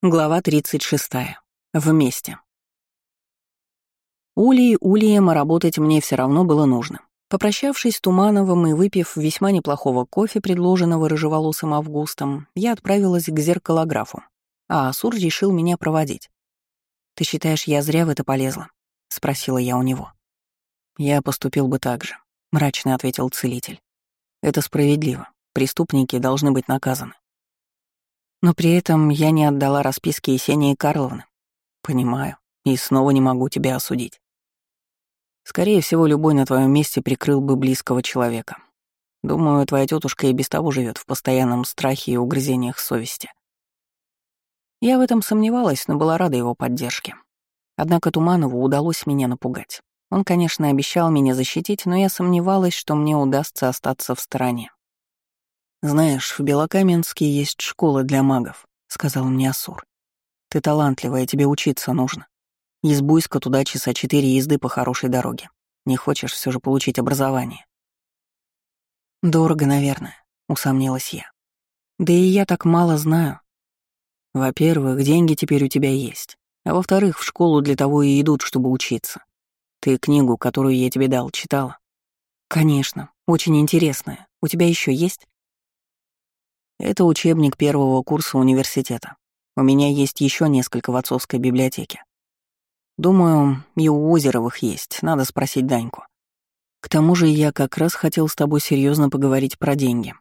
Глава 36. Вместе. Улей Ульем, а работать мне все равно было нужно. Попрощавшись с Тумановым и выпив весьма неплохого кофе, предложенного рыжеволосым Августом, я отправилась к зеркалографу, а Асур решил меня проводить. «Ты считаешь, я зря в это полезла?» — спросила я у него. «Я поступил бы так же», — мрачно ответил целитель. «Это справедливо. Преступники должны быть наказаны. Но при этом я не отдала расписки Есении Карловны. Понимаю, и снова не могу тебя осудить. Скорее всего, любой на твоем месте прикрыл бы близкого человека. Думаю, твоя тетушка и без того живет в постоянном страхе и угрызениях совести. Я в этом сомневалась, но была рада его поддержке. Однако Туманову удалось меня напугать. Он, конечно, обещал меня защитить, но я сомневалась, что мне удастся остаться в стороне. «Знаешь, в Белокаменске есть школа для магов», — сказал мне Асур. «Ты талантливая, тебе учиться нужно. Из Буйска туда часа четыре езды по хорошей дороге. Не хочешь все же получить образование?» «Дорого, наверное», — усомнилась я. «Да и я так мало знаю. Во-первых, деньги теперь у тебя есть. А во-вторых, в школу для того и идут, чтобы учиться. Ты книгу, которую я тебе дал, читала?» «Конечно, очень интересная. У тебя еще есть?» Это учебник первого курса университета. У меня есть еще несколько в отцовской библиотеке. Думаю, и у Озеровых есть, надо спросить Даньку. К тому же я как раз хотел с тобой серьезно поговорить про деньги.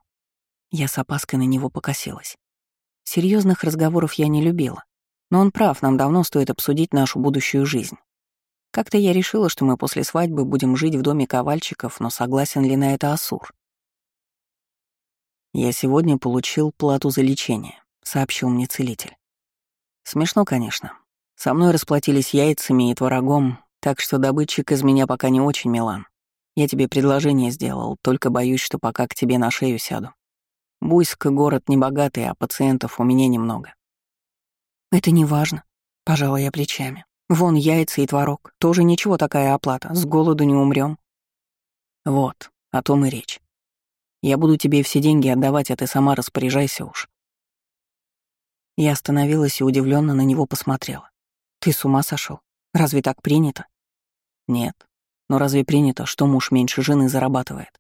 Я с опаской на него покосилась. Серьезных разговоров я не любила. Но он прав, нам давно стоит обсудить нашу будущую жизнь. Как-то я решила, что мы после свадьбы будем жить в доме ковальчиков, но согласен ли на это Асур? «Я сегодня получил плату за лечение», — сообщил мне целитель. Смешно, конечно. Со мной расплатились яйцами и творогом, так что добытчик из меня пока не очень милан. Я тебе предложение сделал, только боюсь, что пока к тебе на шею сяду. Буйск — город небогатый, а пациентов у меня немного. Это не важно, пожала я плечами. Вон яйца и творог, тоже ничего такая оплата, с голоду не умрем. Вот, о том и речь. Я буду тебе все деньги отдавать, а ты сама распоряжайся уж». Я остановилась и удивленно на него посмотрела. «Ты с ума сошел? Разве так принято?» «Нет. Но разве принято, что муж меньше жены зарабатывает?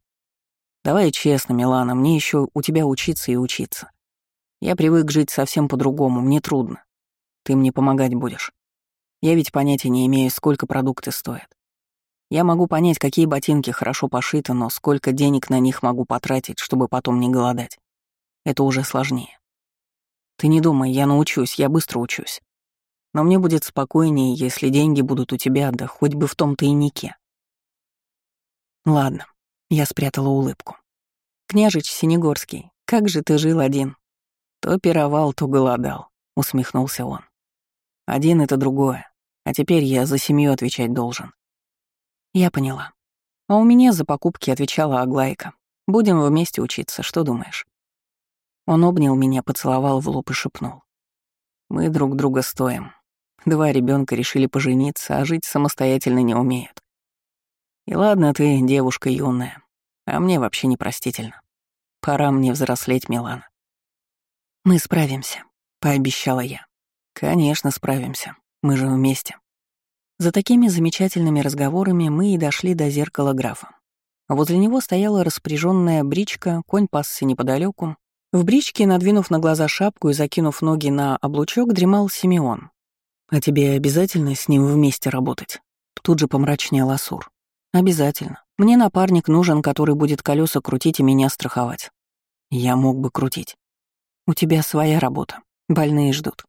Давай честно, Милана, мне еще у тебя учиться и учиться. Я привык жить совсем по-другому, мне трудно. Ты мне помогать будешь. Я ведь понятия не имею, сколько продукты стоят. Я могу понять, какие ботинки хорошо пошиты, но сколько денег на них могу потратить, чтобы потом не голодать. Это уже сложнее. Ты не думай, я научусь, я быстро учусь. Но мне будет спокойнее, если деньги будут у тебя, да хоть бы в том тайнике. Ладно, я спрятала улыбку. Княжич Синегорский, как же ты жил один? То пировал, то голодал, усмехнулся он. Один — это другое, а теперь я за семью отвечать должен. Я поняла. А у меня за покупки отвечала Аглайка. Будем вместе учиться, что думаешь? Он обнял меня, поцеловал в лоб и шепнул. Мы друг друга стоим. Два ребенка решили пожениться, а жить самостоятельно не умеют. И ладно ты, девушка юная, а мне вообще непростительно. Пора мне взрослеть, Милана. Мы справимся, пообещала я. Конечно, справимся. Мы же вместе. За такими замечательными разговорами мы и дошли до зеркала графа. Возле него стояла распоряженная бричка, конь пасся неподалеку. В бричке, надвинув на глаза шапку и закинув ноги на облучок, дремал Симеон. «А тебе обязательно с ним вместе работать?» Тут же помрачнел Асур. «Обязательно. Мне напарник нужен, который будет колеса крутить и меня страховать. Я мог бы крутить. У тебя своя работа. Больные ждут.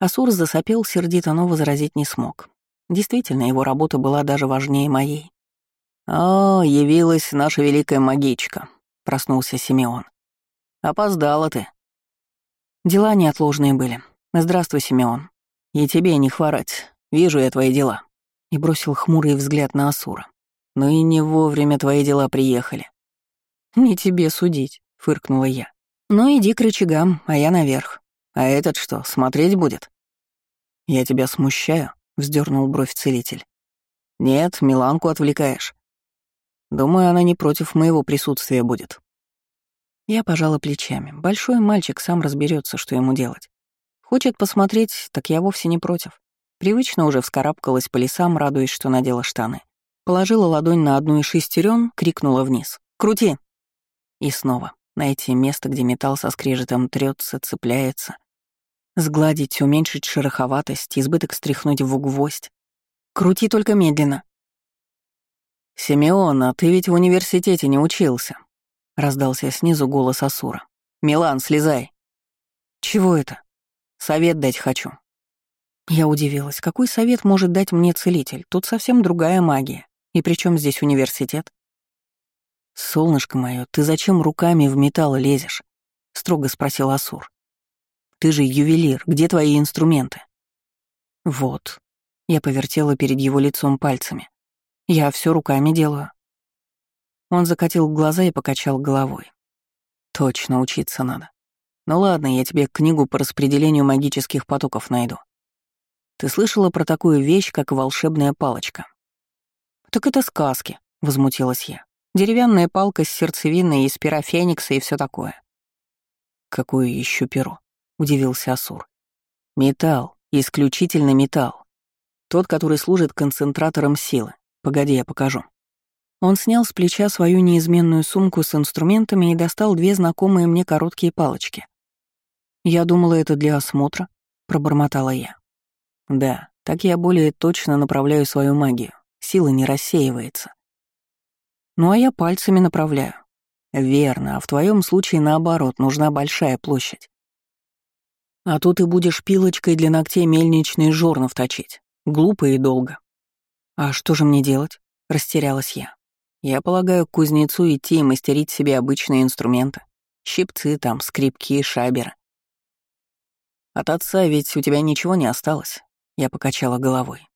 Асур засопел сердито, но возразить не смог. Действительно, его работа была даже важнее моей. «О, явилась наша великая магичка», — проснулся Симеон. «Опоздала ты». Дела неотложные были. Здравствуй, Симеон. И тебе не хворать. Вижу я твои дела. И бросил хмурый взгляд на Асура. Ну и не вовремя твои дела приехали. Не тебе судить, фыркнула я. Ну иди к рычагам, а я наверх. А этот что, смотреть будет? «Я тебя смущаю?» — вздернул бровь целитель. «Нет, Миланку отвлекаешь. Думаю, она не против моего присутствия будет». Я пожала плечами. Большой мальчик сам разберется, что ему делать. Хочет посмотреть, так я вовсе не против. Привычно уже вскарабкалась по лесам, радуясь, что надела штаны. Положила ладонь на одну из шестерен, крикнула вниз. «Крути!» И снова найти место, где металл со скрежетом трется, цепляется. Сгладить, уменьшить шероховатость, избыток стряхнуть в гвоздь. Крути только медленно. «Симеон, а ты ведь в университете не учился?» — раздался снизу голос Асура. «Милан, слезай!» «Чего это?» «Совет дать хочу». Я удивилась, какой совет может дать мне целитель? Тут совсем другая магия. И при чем здесь университет? «Солнышко мое, ты зачем руками в металл лезешь?» — строго спросил Асур. «Ты же ювелир, где твои инструменты?» «Вот». Я повертела перед его лицом пальцами. «Я все руками делаю». Он закатил глаза и покачал головой. «Точно учиться надо. Ну ладно, я тебе книгу по распределению магических потоков найду. Ты слышала про такую вещь, как волшебная палочка?» «Так это сказки», — возмутилась я. Деревянная палка с сердцевиной из пера феникса и все такое. «Какое еще перо?» — удивился Асур. «Металл, исключительно металл. Тот, который служит концентратором силы. Погоди, я покажу». Он снял с плеча свою неизменную сумку с инструментами и достал две знакомые мне короткие палочки. «Я думала, это для осмотра», — пробормотала я. «Да, так я более точно направляю свою магию. Сила не рассеивается. Ну а я пальцами направляю. Верно, а в твоем случае наоборот, нужна большая площадь. А тут ты будешь пилочкой для ногтей мельничный жорнов точить. Глупо и долго. А что же мне делать? Растерялась я. Я полагаю, к кузнецу идти и мастерить себе обычные инструменты. Щипцы там, скрипки, шаберы. От отца ведь у тебя ничего не осталось. Я покачала головой.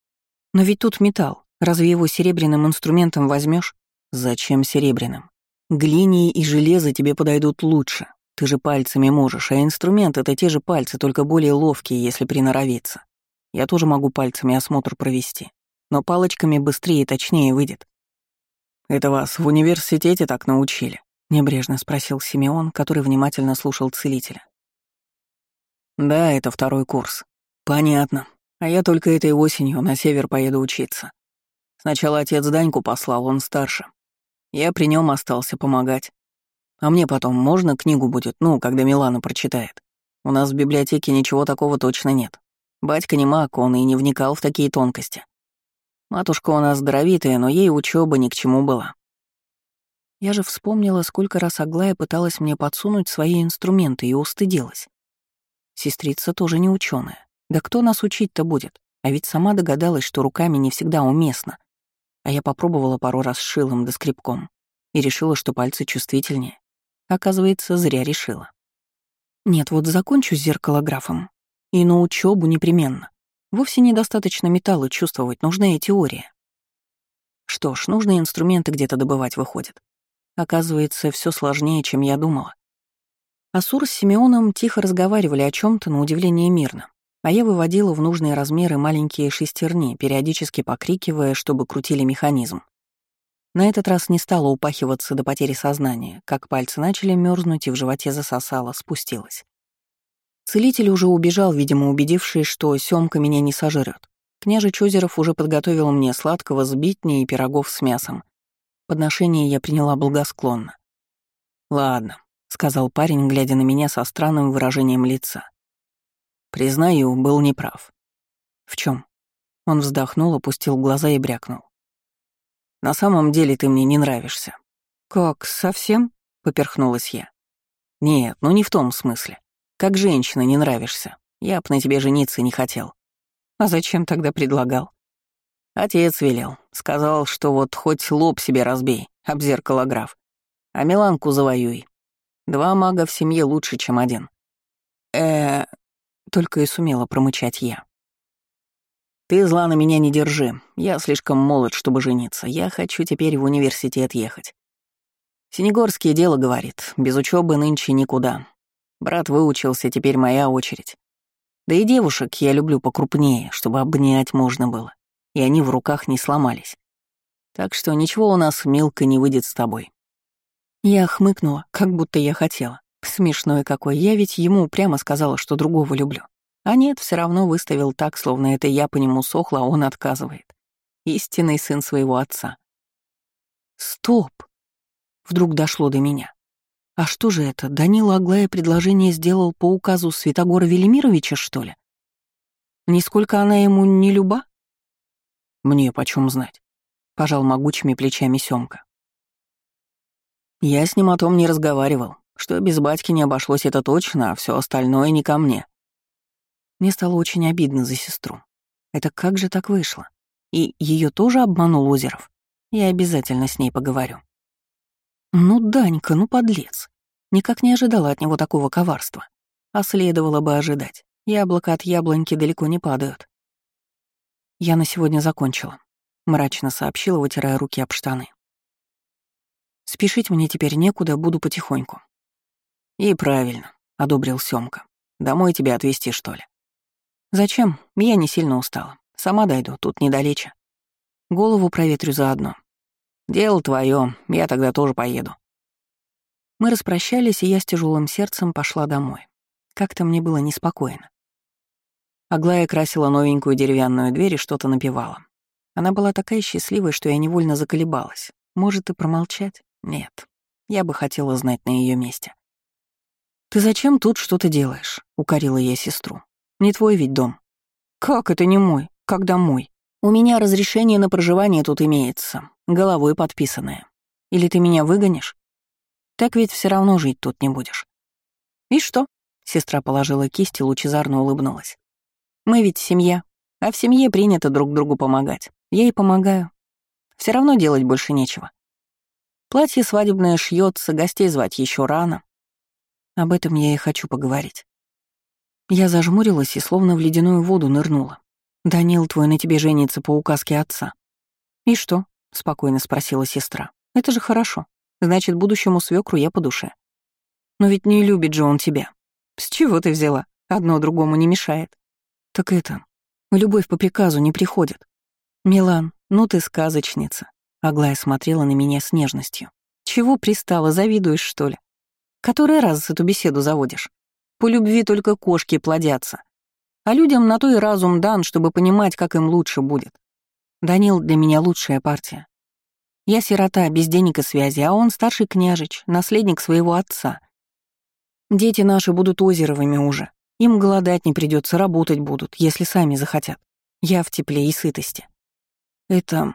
Но ведь тут металл. Разве его серебряным инструментом возьмешь? Зачем серебряным? Глине и железо тебе подойдут лучше. Ты же пальцами можешь, а инструмент — это те же пальцы, только более ловкие, если приноровиться. Я тоже могу пальцами осмотр провести, но палочками быстрее и точнее выйдет. «Это вас в университете так научили?» — небрежно спросил Симеон, который внимательно слушал целителя. «Да, это второй курс. Понятно. А я только этой осенью на север поеду учиться. Сначала отец Даньку послал, он старше. Я при нем остался помогать. А мне потом можно книгу будет, ну, когда Милана прочитает? У нас в библиотеке ничего такого точно нет. Батька не маг, он и не вникал в такие тонкости. Матушка у нас здоровитая, но ей учеба ни к чему была. Я же вспомнила, сколько раз Аглая пыталась мне подсунуть свои инструменты и устыдилась. Сестрица тоже не ученая. Да кто нас учить-то будет? А ведь сама догадалась, что руками не всегда уместно а я попробовала пару раз шилом да скребком и решила, что пальцы чувствительнее. Оказывается, зря решила. Нет, вот закончу с зеркалографом. И на учебу непременно. Вовсе недостаточно металла чувствовать, нужна и теория. Что ж, нужные инструменты где-то добывать выходит. Оказывается, все сложнее, чем я думала. Асур с Симеоном тихо разговаривали о чем то на удивление мирно а я выводила в нужные размеры маленькие шестерни, периодически покрикивая, чтобы крутили механизм. На этот раз не стала упахиваться до потери сознания, как пальцы начали мерзнуть и в животе засосало, спустилась. Целитель уже убежал, видимо, убедившись, что Сёмка меня не сожрет. Княже Чозеров уже подготовил мне сладкого сбитня и пирогов с мясом. Подношение я приняла благосклонно. «Ладно», — сказал парень, глядя на меня со странным выражением лица. Признаю, был неправ. В чем? Он вздохнул, опустил глаза и брякнул. На самом деле ты мне не нравишься. Как, совсем? Поперхнулась я. Нет, ну не в том смысле. Как женщина не нравишься. Я б на тебе жениться не хотел. А зачем тогда предлагал? Отец велел. Сказал, что вот хоть лоб себе разбей, об зеркалограф. А Миланку завоюй. Два мага в семье лучше, чем один. Э, только и сумела промычать я. «Ты зла на меня не держи. Я слишком молод, чтобы жениться. Я хочу теперь в университет ехать. Синегорские дело, говорит, без учебы нынче никуда. Брат выучился, теперь моя очередь. Да и девушек я люблю покрупнее, чтобы обнять можно было, и они в руках не сломались. Так что ничего у нас, Милка, не выйдет с тобой». Я хмыкнула, как будто я хотела. Смешной какой, я ведь ему прямо сказала, что другого люблю. А нет, все равно выставил так, словно это я по нему сохла, а он отказывает. Истинный сын своего отца. Стоп! Вдруг дошло до меня. А что же это, Данила Аглая предложение сделал по указу Святогора Велимировича, что ли? Нисколько она ему не люба? Мне почем знать? Пожал могучими плечами Сёмка. Я с ним о том не разговаривал, что без батьки не обошлось это точно, а все остальное не ко мне. Мне стало очень обидно за сестру. Это как же так вышло? И ее тоже обманул Озеров? Я обязательно с ней поговорю. Ну, Данька, ну подлец. Никак не ожидала от него такого коварства. А следовало бы ожидать. Яблоко от яблоньки далеко не падают. Я на сегодня закончила, мрачно сообщила, вытирая руки об штаны. Спешить мне теперь некуда, буду потихоньку. И правильно, одобрил Сёмка. Домой тебя отвезти, что ли? Зачем? Я не сильно устала. Сама дойду, тут недалече. Голову проветрю заодно. Дело твое, я тогда тоже поеду. Мы распрощались, и я с тяжелым сердцем пошла домой. Как-то мне было неспокойно. Аглая красила новенькую деревянную дверь и что-то напевала. Она была такая счастливая, что я невольно заколебалась. Может, и промолчать? Нет. Я бы хотела знать на ее месте. «Ты зачем тут что-то делаешь?» — укорила я сестру. «Не твой ведь дом». «Как это не мой? Когда мой? У меня разрешение на проживание тут имеется, головой подписанное. Или ты меня выгонишь? Так ведь все равно жить тут не будешь». «И что?» — сестра положила кисть и лучезарно улыбнулась. «Мы ведь семья, а в семье принято друг другу помогать. Я и помогаю. Все равно делать больше нечего. Платье свадебное шьется, гостей звать еще рано. Об этом я и хочу поговорить. Я зажмурилась и словно в ледяную воду нырнула. «Данил твой на тебе женится по указке отца». «И что?» — спокойно спросила сестра. «Это же хорошо. Значит, будущему свекру я по душе». «Но ведь не любит же он тебя». «С чего ты взяла? Одно другому не мешает». «Так это... Любовь по приказу не приходит». «Милан, ну ты сказочница. Аглая смотрела на меня с нежностью. «Чего пристала, завидуешь, что ли? Который раз эту беседу заводишь? По любви только кошки плодятся. А людям на то и разум дан, чтобы понимать, как им лучше будет. Данил для меня лучшая партия. Я сирота, без денег и связи, а он старший княжич, наследник своего отца. Дети наши будут озеровыми уже. Им голодать не придется, работать будут, если сами захотят. Я в тепле и сытости. Это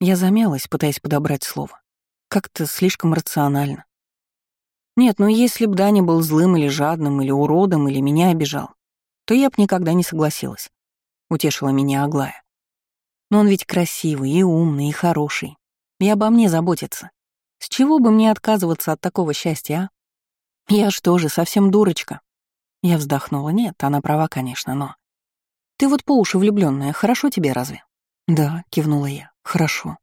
я замялась, пытаясь подобрать слово. Как-то слишком рационально. Нет, ну если б Даня был злым или жадным, или уродом, или меня обижал, то я б никогда не согласилась. Утешила меня Аглая. Но он ведь красивый и умный, и хороший. И обо мне заботится. С чего бы мне отказываться от такого счастья, а? Я что же, совсем дурочка? Я вздохнула. Нет, она права, конечно, но... Ты вот по уши влюбленная, хорошо тебе разве? Да, кивнула я. Хорошо.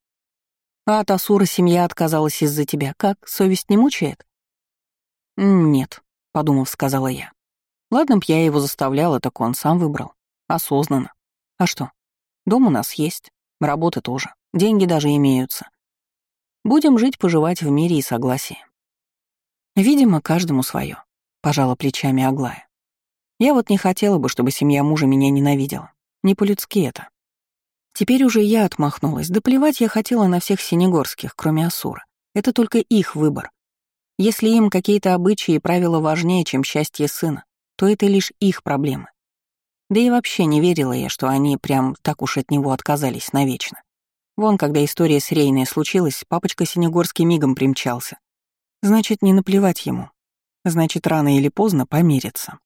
А от Асура семья отказалась из-за тебя. Как, совесть не мучает? Нет, подумав, сказала я. Ладно б я его заставляла, так он сам выбрал. Осознанно. А что? Дом у нас есть, работа тоже, деньги даже имеются. Будем жить-поживать в мире и согласии. Видимо, каждому свое, пожала плечами Аглая. Я вот не хотела бы, чтобы семья мужа меня ненавидела. Не по-людски это. Теперь уже я отмахнулась. Да плевать я хотела на всех синегорских, кроме Асура. Это только их выбор. Если им какие-то обычаи и правила важнее, чем счастье сына, то это лишь их проблемы. Да и вообще не верила я, что они прям так уж от него отказались навечно. Вон, когда история с Рейной случилась, папочка Синегорский мигом примчался. Значит, не наплевать ему. Значит, рано или поздно помириться.